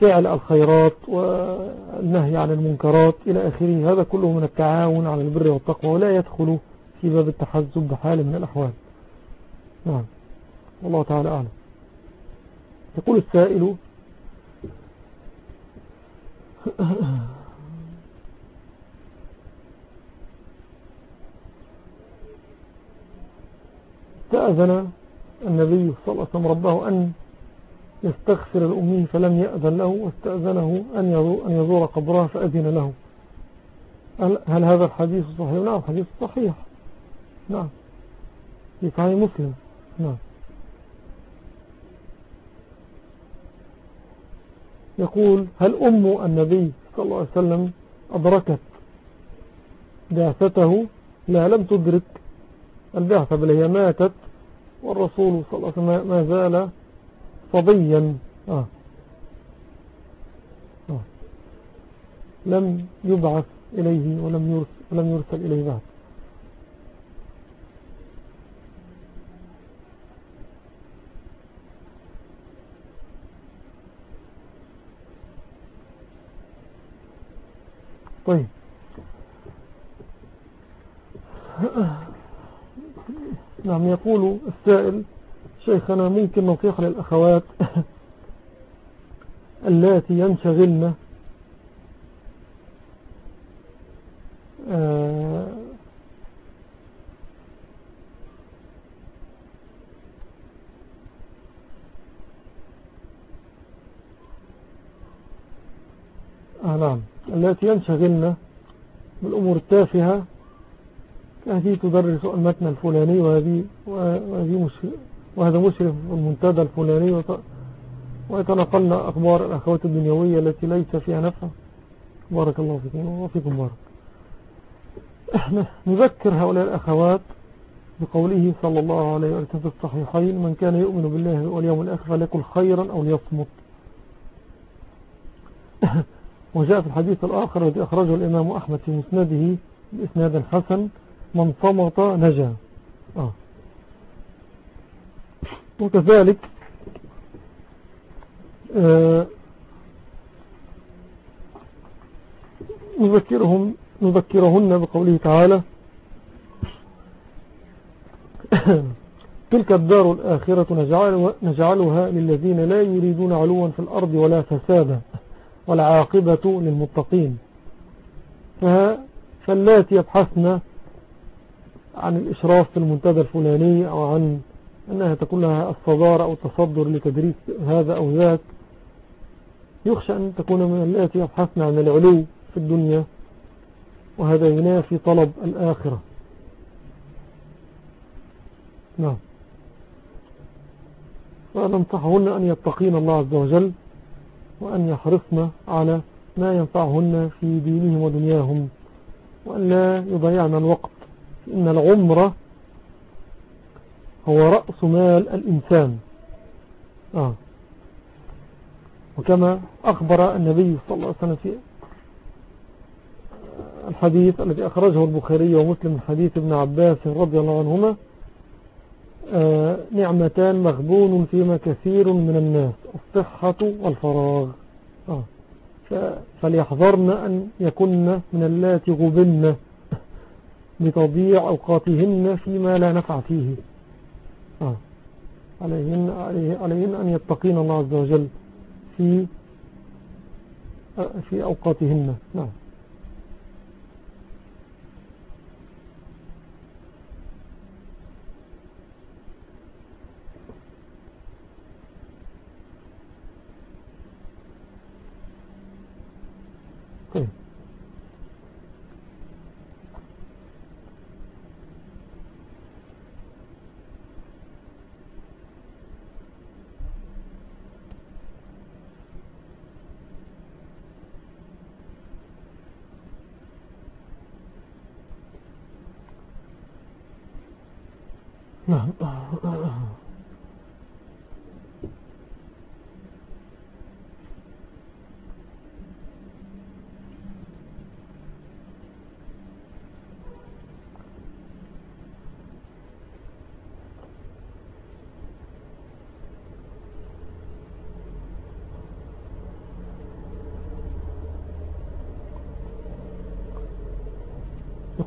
فعل الخيرات والنهي عن المنكرات إلى آخره. هذا كله من التعاون على البر والتقوى ولا يدخل في باب التحزب بحال من الأحوال. نعم. والله تعالى أعلم. يقول السائل استأذن النبي صلى الله عليه وسلم ربه أن يستغفر الأمي فلم يأذن له واستأذنه أن يزور قبرها فأذن له. هل هذا الحديث صحيح؟ نعم حديث صحيح. نعم. في صحيح مسلم. نعم. يقول هل أم النبي صلى الله عليه وسلم أدركت بعثته لا لم تدرك. البعثة بل هي ماتت. والرسول صلى الله عليه وسلم ما زال صبيا آه. آه. لم يبعث إليه ولم يرسل, ولم يرسل إليه بعد طيب نعم يقول السائل شيخنا ممكن نصيحة للأخوات *laughs* التي ينشغلن آه، آه نعم التي ينشغلن بالأمور التافهة هذه تدرس المتن الفلاني وهذه, وهذه وهذا مشرف المنتدى الفلاني ويتنقلنا أخبار الأخوات الدنيوية التي ليس فيها نفع. بارك الله فيكم وفيكم بارك. إحنا *clears throat* نذكر هؤلاء الأخوات بقوله صلى الله عليه وسلم في الصحيحين من كان يؤمن بالله واليوم الآخر فليكن خيرا أو ليصمت. *clears throat* وجاء في الحديث الآخر الذي أخرجه الإمام أحمد في مسنده بإسناد حسن. من صمت نجا آه. وكذلك آه نذكرهم نذكرهن بقوله تعالى *coughs* تلك الدار الآخرة نجعلها للذين لا يريدون علوا في الأرض ولا فسادا والعاقبة للمتقين فاللاتي يبحثن عن الإشراف في المنتدى الفلاني أو عن أنها تكون لها الصدارة أو التصدر لتدريس هذا أو ذاك. يخشى أن تكون من التي يبحثن عن العلو في الدنيا وهذا ينافي طلب الآخرة. نعم. وننصحهن أن يتقين الله عز وجل وأن يحرصن على ما ينفعهن في دينهم ودنياهم وأن لا يضيعن الوقت إن العمر هو رأس مال الإنسان. آه. وكما أخبر النبي صلى الله عليه وسلم في الحديث الذي أخرجه البخاري ومسلم من حديث ابن عباس رضي الله عنهما آه نعمتان مغبون فيما كثير من الناس الصحة والفراغ. آه. فليحذرن أن يكن من اللاتي غبن. بتضيع أوقاتهن فيما لا نفع فيه. آه. عليهن, عليهن أن يتقين الله عز وجل في آه، في أوقاتهن. نعم طيب نعم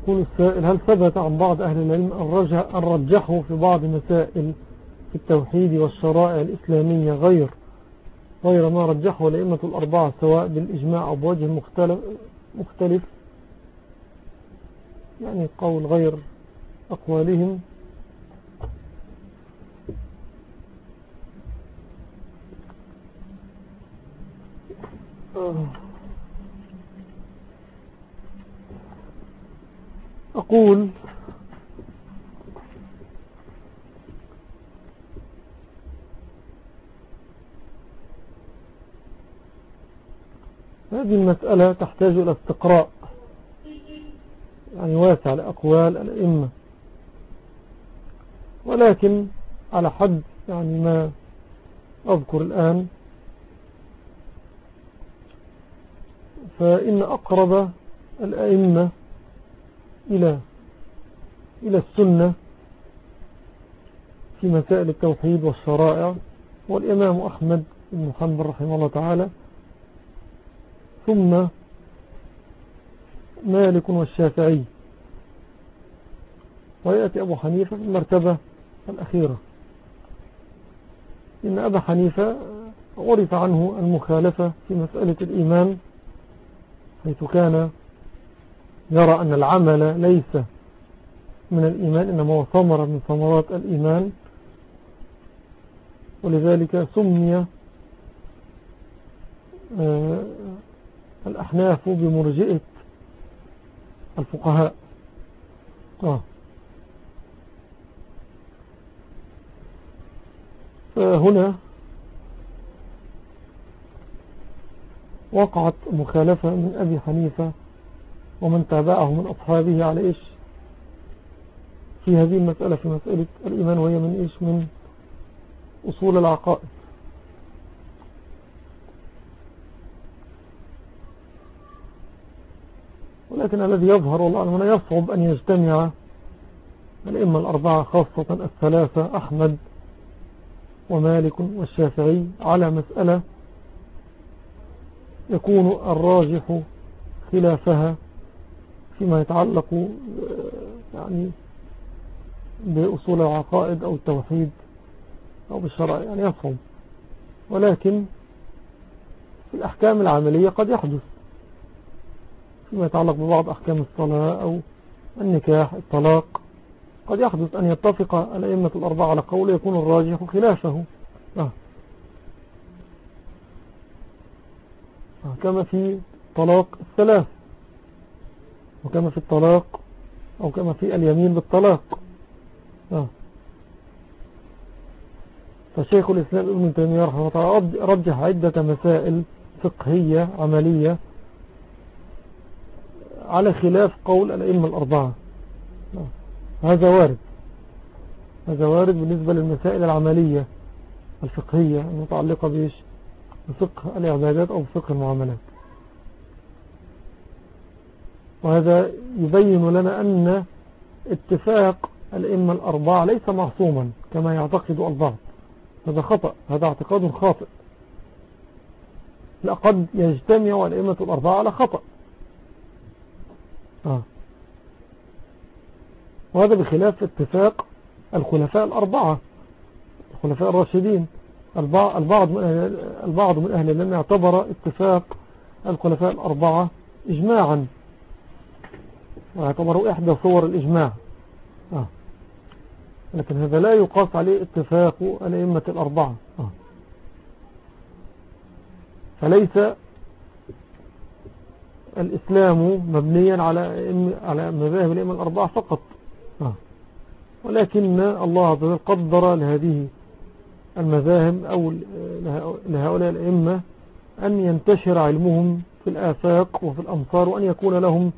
يقول السائل هل ثبت عن بعض أهل العلم أن رجحوا في بعض مسائل في التوحيد والشرائع الإسلامية غير غير ما رجحه الأئمة الأربعة سواء بالإجماع أو بوجه مختلف, مختلف؟ يعني قول غير أقوالهم. آه. أقول هذه المسألة تحتاج إلى استقراء يعني واسع لأقوال الأئمة. ولكن على حد يعني ما أذكر الآن فإن أقرب الأئمة إلى إلى السنة في مسائل التوحيد والشرائع. والإمام أحمد بن محمد رحمه الله تعالى ثم مالك والشافعي. ويأتي أبو حنيفة في المرتبة الأخيرة. إن أبا حنيفة عرف عنه المخالفة في مسألة الإيمان حيث كان يرى أن العمل ليس من الإيمان إنما هو ثمرة من ثمرات الإيمان ولذلك سمي آه، الأحناف بمرجئة الفقهاء آه. فهنا وقعت مخالفة من أبي حنيفة ومن تابعه من أصحابه على إيش؟ في هذه المسألة في مسألة الإيمان وهي من إيش؟ من أصول العقائد. ولكن الذي يظهر والله هنا يصعب أن يجتمع الإمة الأربعة خاصة الثلاثة أحمد ومالك والشافعي على مسألة يكون الراجح خلافها فيما يتعلق يعني بأصول العقائد أو التوحيد أو بالشرع يعني يصعب ولكن في الأحكام العملية قد يحدث فيما يتعلق ببعض أحكام الصلاة أو النكاح الطلاق قد يحدث أن يتفق الأئمة الأربعة على قول يكون الراجح خلافه آه. آه. كما في طلاق الثلاث وكما في الطلاق أو كما في اليمين بالطلاق. آه. فشيخ الإسلام ابن تيمية رحمه الله رجح عدة مسائل فقهية عملية على خلاف قول الأئمة الأربعة. هذا وارد. هذا وارد بالنسبة للمسائل العملية الفقهية المتعلقة بفقه الإعدادات أو بفقه المعاملات. وهذا يبين لنا أن اتفاق الأئمة الأربعة ليس معصوما كما يعتقد البعض. هذا خطأ هذا اعتقاد خاطئ. لقد يجتمع الأئمة الأربعة على خطأ. آه. وهذا بخلاف اتفاق الخلفاء الأربعة. الخلفاء الراشدين البعض من أهل, البعض من أهل العلم اعتبر اتفاق الخلفاء الأربعة إجماعا. واعتبروا إحدى صور الإجماع آه. لكن هذا لا يقاس عليه اتفاق الأئمة الأربعة آه. فليس الإسلام مبنيا على على مذاهب الأئمة الأربعة فقط آه. ولكن الله عز وجل قدر لهذه المذاهب أو لهؤلاء الأئمة أن ينتشر علمهم في الآفاق وفي الأمصار وأن يكون لهم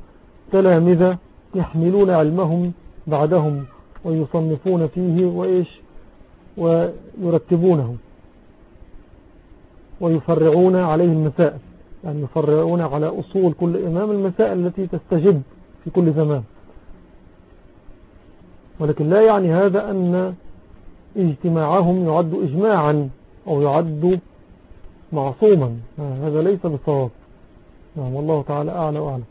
تلامذة يحملون علمهم بعدهم ويصنفون فيه وإيش؟ ويرتبونه ويفرعون عليه المسائل. يعني يفرعون على أصول كل إمام المسائل التي تستجب في كل زمان. ولكن لا يعني هذا أن اجتماعهم يعد إجماعا أو يعد معصوما. هذا ليس بصواب. نعم والله تعالى أعلى وأعلى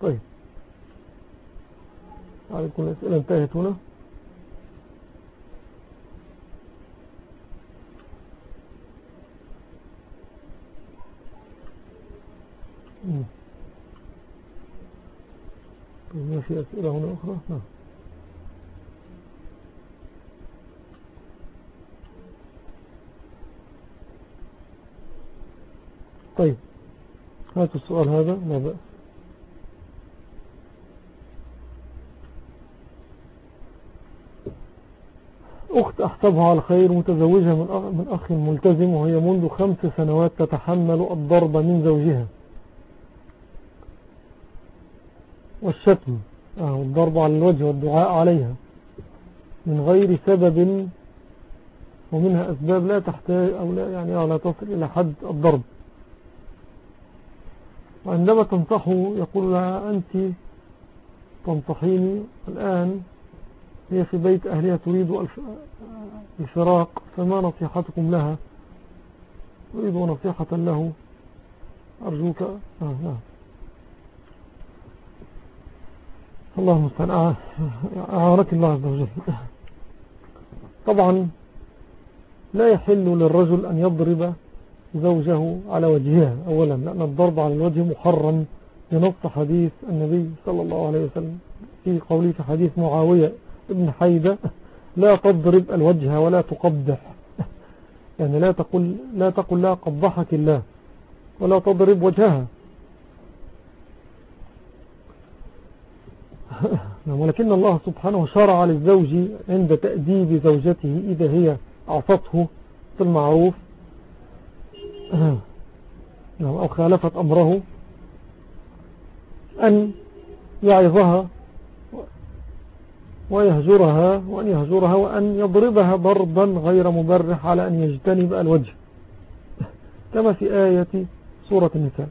طيب. عليكم الأسئلة انتهت هنا. طيب، ما في أسئلة هنا أخرى؟ نعم. طيب هات السؤال هذا بأس أخت أحسبها على خير متزوجة من أخ ملتزم وهي منذ خمس سنوات تتحمل الضرب من زوجها. والشتم آه، والضرب على الوجه والدعاء عليها. من غير سبب ومنها أسباب لا تحتاج أو لا يعني لا تصل إلى حد الضرب. وعندما تنصحه يقول لها أنت تنصحيني الآن هي في بيت أهلها تريد الفراق فما نصيحتكم لها؟ أريد نصيحة له. أرجوك آه نعم الله المستعان أعانك الله عز وجل. طبعا لا يحل للرجل أن يضرب زوجه على وجهها أولا لأن الضرب على الوجه محرم. بنص حديث النبي صلى الله عليه وسلم في قوله في حديث معاوية. ابن حيدة لا تضرب الوجه ولا تقبح. يعني لا تقول لا تقول لا قبحك الله ولا تضرب وجهها. *laughs* ولكن الله سبحانه شرع للزوج عند تأديب زوجته إذا هي أعطته في المعروف. *clears throat* أو خالفت أمره أن يعظها ويهجرها وأن يهجرها وأن يضربها ضربا غير مبرح على أن يجتنب الوجه. *laughs* كما في آية سورة النساء.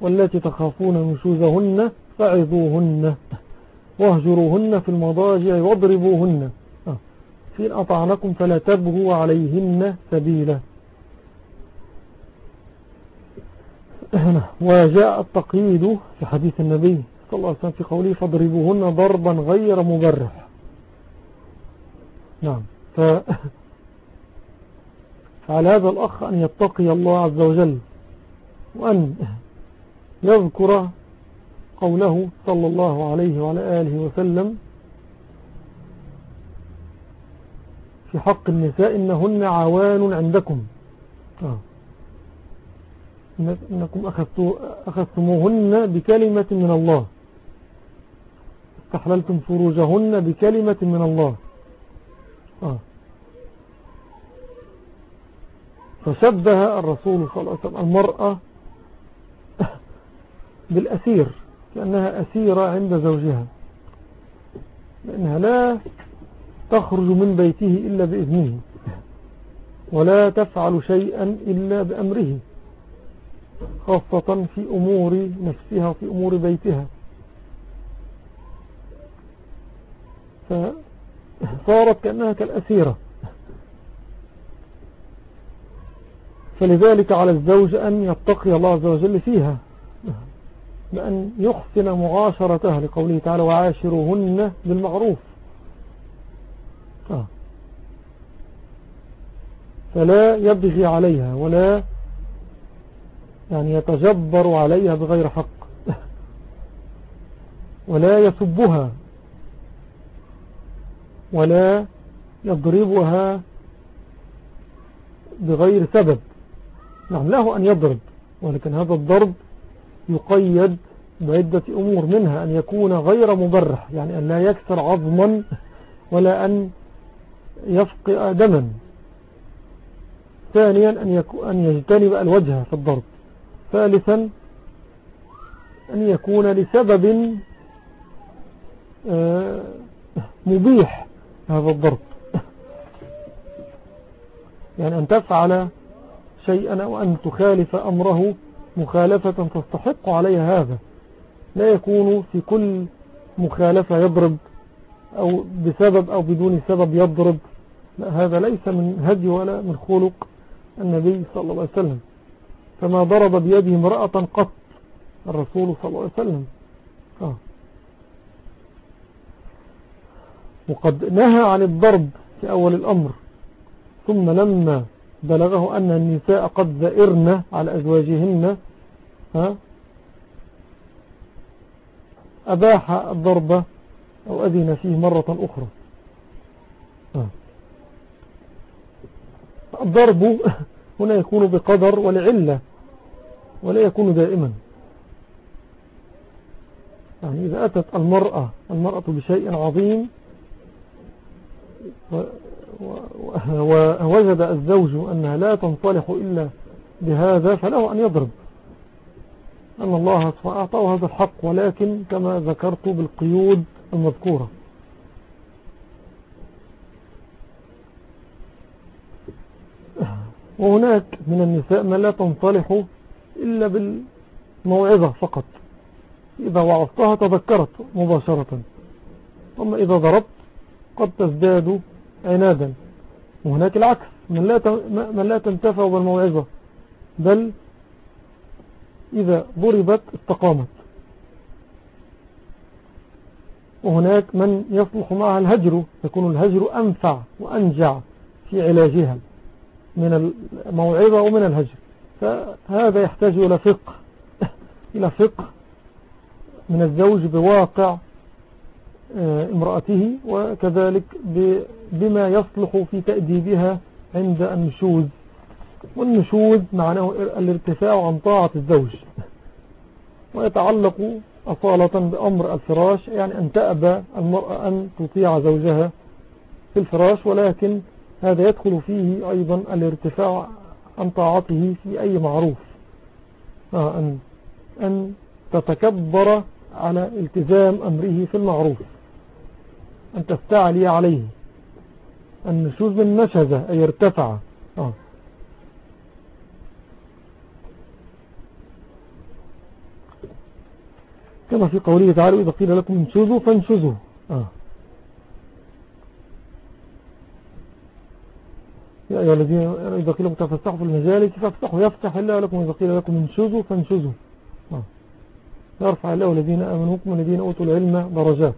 والتي تخافون نشوزهن فعظوهن واهجروهن في المضاجع واضربوهن. آه. فإن أطعنكم فلا تبغوا عليهن سبيلا. *laughs* وجاء التقييد في حديث النبي صلى الله وسلم في قوله فاضربوهن ضربا غير مبرح. نعم. ف... *laughs* فعلى هذا الأخ أن يتقي الله عز وجل وأن يذكر قوله صلى الله عليه وعلى آله وسلم في حق النساء إنهن عوان عندكم. آه. إنكم أخذتموهن بكلمة من الله. استحللتم فروجهن بكلمة من الله. آه. فشبه الرسول صلى الله عليه وسلم المرأة *laughs* بالأسير كأنها أسيرة عند زوجها. لأنها لا تخرج من بيته إلا بإذنه ولا تفعل شيئا إلا بأمره خاصة في أمور نفسها وفي أمور بيتها. فصارت كأنها كالأسيرة. فلذلك على الزوج أن يتقي الله عز وجل فيها بأن يحسن معاشرتها لقوله تعالى وعاشرهن بالمعروف آه. فلا يبغي عليها ولا يعني يتجبر عليها بغير حق ولا يسبها. ولا يضربها بغير سبب. نعم له أن يضرب ولكن هذا الضرب يقيد بعدة أمور منها أن يكون غير مبرح يعني أن لا يكسر عظما ولا أن يفقئ دما. ثانيا أن, أن يجتنب الوجه في الضرب. ثالثا أن يكون لسبب آه، مبيح. هذا الضرب. يعني أن تفعل شيئا أو أن تخالف أمره مخالفة تستحق عليها هذا. لا يكون في كل مخالفة يضرب أو بسبب أو بدون سبب يضرب. لا هذا ليس من هدي ولا من خلق النبي صلى الله عليه وسلم. فما ضرب بيده امرأة قط الرسول صلى الله عليه وسلم. آه. وقد نهى عن الضرب في أول الأمر. ثم لما بلغه أن النساء قد زئرن على أزواجهن ها أباح الضربة أو أذن فيه مرة أخرى. الضرب هنا يكون بقدر ولعلة ولا يكون دائما. يعني إذا أتت المرأة المرأة بشيء عظيم ووجد الزوج أنها لا تنصلح إلا بهذا فله أن يضرب. أن الله أعطاه هذا الحق ولكن كما ذكرت بالقيود المذكورة. وهناك من النساء ما لا تنصلح إلا بالموعظة فقط. إذا وعظتها تذكرت مباشرة. أما إذا ضربت قد تزداد عنادا. وهناك العكس من لا من لا تنتفع بالموعظة بل إذا ضربت استقامت. وهناك من يصلح معها الهجر يكون الهجر أنفع وأنجع في علاجها من الموعظة ومن الهجر. فهذا يحتاج إلى فقه إلى فقه من الزوج بواقع امرأته وكذلك بما يصلح في تأديبها عند النشوز. والنشوز معناه الارتفاع عن طاعة الزوج. ويتعلق أصالة بأمر الفراش يعني أن تأبى المرأة أن تطيع زوجها في الفراش ولكن هذا يدخل فيه أيضا الارتفاع عن طاعته في أي معروف. آه، أن, أن تتكبر على التزام أمره في المعروف. أن تستعلي عليه النشوز من نشزة أي ارتفع آه. كما في قوله تعالى إذا قيل لكم انشزوا فانشزوا آه. يا أيها الذين إذا قيل لكم تفسحوا في المجالس فافتحوا يفتح الله لكم إذا قيل لكم انشزوا فانشزوا آه. يرفع الله الذين آمنوكم والذين أوتوا العلم درجات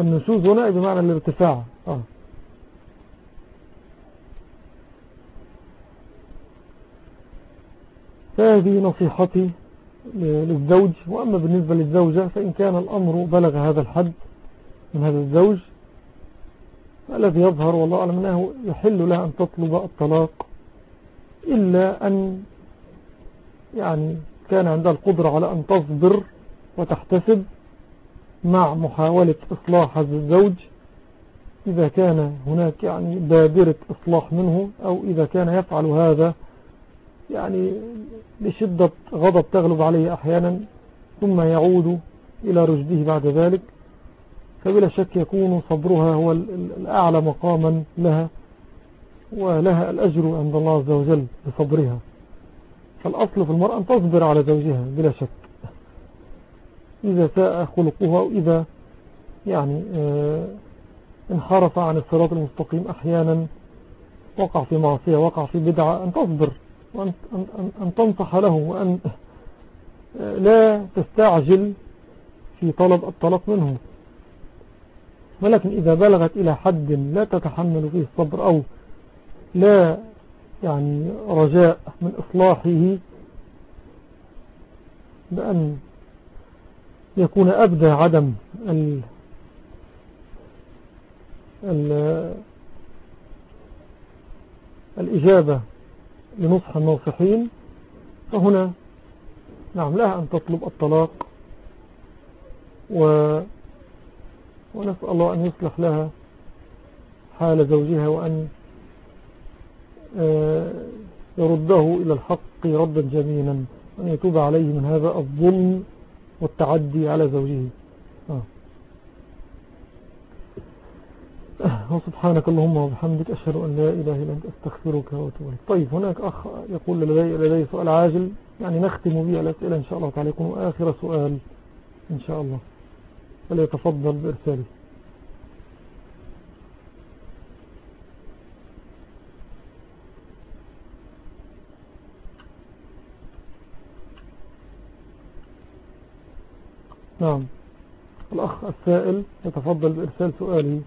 فالنشوز هنا بمعنى الارتفاع آه. فهذه نصيحتي للزوج وأما بالنسبة للزوجة فإن كان الأمر بلغ هذا الحد من هذا الزوج الذي يظهر والله أعلم أنه يحل لها أن تطلب الطلاق إلا أن يعني كان عندها القدرة على أن تصبر وتحتسب مع محاولة إصلاح هذا الزوج إذا كان هناك يعني بادرة إصلاح منه أو إذا كان يفعل هذا يعني لشدة غضب تغلب عليه أحيانا ثم يعود إلى رشده بعد ذلك فبلا شك يكون صبرها هو الأعلى مقاما لها ولها الأجر عند الله عز وجل بصبرها. فالأصل في المرأة أن تصبر على زوجها بلا شك. إذا ساء خلقها وإذا يعني آه، انحرف عن الصراط المستقيم أحيانا وقع في معصية وقع في بدعة أن تصبر وأن أن أن تنصح له وأن آه، لا تستعجل في طلب الطلب منه. ولكن إذا بلغت إلى حد لا تتحمل فيه الصبر أو لا يعني رجاء من إصلاحه بأن يكون أبدى عدم ال ال الإجابة لنصح الناصحين فهنا نعم لها أن تطلب الطلاق و ونسأل الله أن يصلح لها حال زوجها وأن آه، يرده إلى الحق ردا جميلا وأن يتوب عليه من هذا الظلم والتعدي على زوجه. آه. وسبحانك اللهم وبحمدك أشهد أن لا إله إلا أنت أستغفرك وأتوب طيب هناك أخ يقول لدي, لدي سؤال عاجل يعني نختم به الأسئلة إن شاء الله تعالى يكون آخر سؤال إن شاء الله. فليتفضل بإرساله. نعم. الأخ السائل يتفضل بإرسال سؤاله.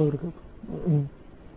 عليكم السلام ورحمة الله وبركاته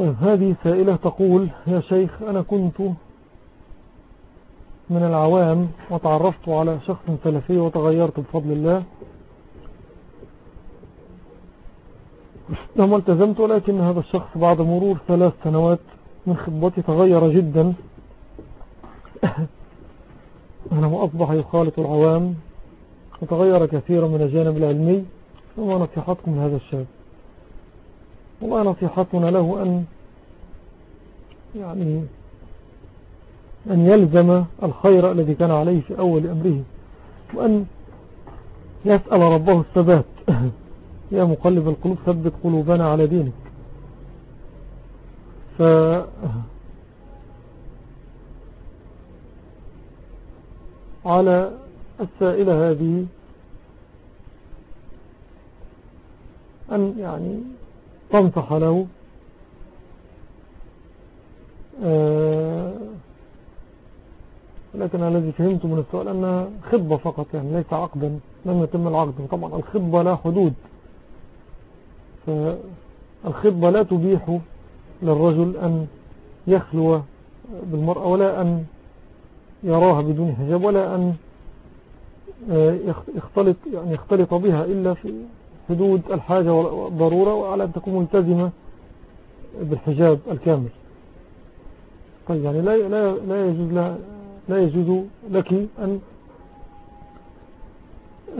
هذه سائلة تقول يا شيخ أنا كنت من العوام وتعرفت على شخص سلفي وتغيرت بفضل الله. لما التزمت ولكن هذا الشخص بعد مرور ثلاث سنوات من خطبتي تغير جدا. *laughs* أنه أصبح يخالط العوام وتغير كثيرا من الجانب العلمي وما نصيحتكم لهذا الشاب. والله نصيحتنا له أن يعني أن يلزم الخير الذي كان عليه في أول أمره وأن يسأل ربه الثبات. يا مقلب القلوب ثبت قلوبنا على دينك. ف على السائلة هذه أن يعني تنصح له آه، لكن الذي فهمت من السؤال أنها خطبة فقط يعني ليس عقدا لم يتم العقد. وطبعا الخطبة لا حدود. فالخطبة لا تبيح للرجل أن يخلو بالمرأة ولا أن يراها بدون حجاب ولا أن آه، يختلط, يعني يختلط بها إلا في حدود الحاجة والضرورة وعلى أن تكون ملتزمة بالحجاب الكامل. طيب يعني لا لا لا يجوز لا, لا يجوز لك أن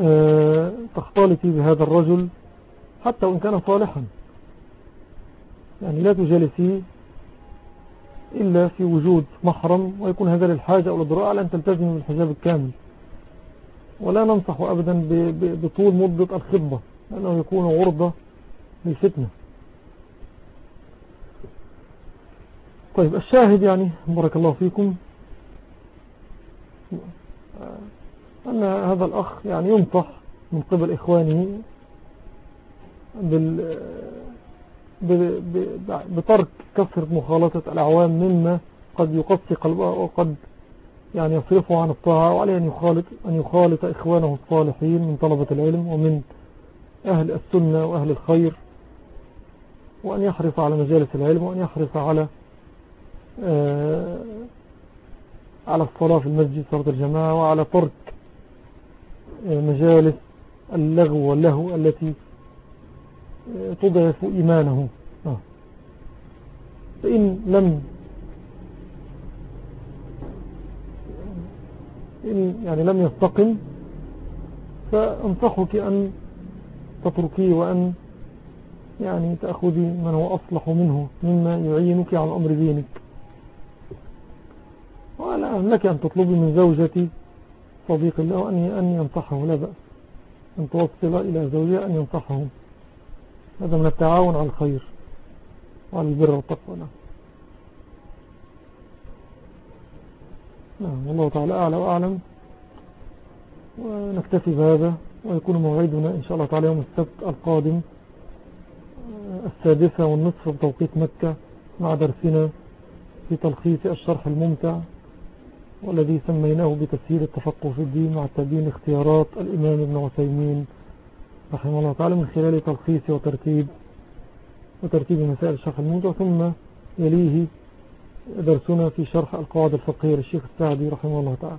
آه، تختلطي بهذا الرجل حتى وإن كان صالحا. يعني لا تجالسيه إلا في وجود محرم ويكون هذا للحاجة أو للضراء على أن تلتزم بالحجاب الكامل. ولا ننصح أبدا بطول مدة الخطبة. لأنه يكون عرضة للفتنة. طيب الشاهد يعني بارك الله فيكم أن هذا الأخ يعني ينصح من قبل إخوانه بال بترك كثرة مخالطة الأعوام مما قد يقصي قلبه وقد يعني يصرفه عن الطاعة وعليه أن يخالط, أن يخالط إخوانه الصالحين من طلبة العلم ومن أهل السنة وأهل الخير وأن يحرص على مجالس العلم وأن يحرص على آه، على الصلاة في المسجد صلاة الجماعة وعلى ترك آه، مجالس اللغو واللهو التي آه، تضعف إيمانه. فإن لم إن يعني لم يستقم فأنصحك أن تتركيه وأن يعني تأخذي من هو أصلح منه مما يعينك على أمر دينك. لك أن تطلبي من زوجتي صديق الله أن ينصحه لا بأس. أن توصل إلى زوجها أن ينصحه. هذا من التعاون على الخير وعلى البر والتقوى. نعم. نعم والله تعالى أعلى وأعلم. ونكتفي بهذا. ويكون موعدنا إن شاء الله تعالى يوم السبت القادم السادسة والنصف بتوقيت مكة مع درسنا في تلخيص الشرح الممتع والذي سميناه بتسهيل التفقه في الدين مع تبين اختيارات الإمام ابن عثيمين رحمه الله تعالى من خلال تلخيص وترتيب وترتيب مسائل الشرح الممتع. ثم يليه درسنا في شرح القواعد الفقهية للشيخ السعدي رحمه الله تعالى.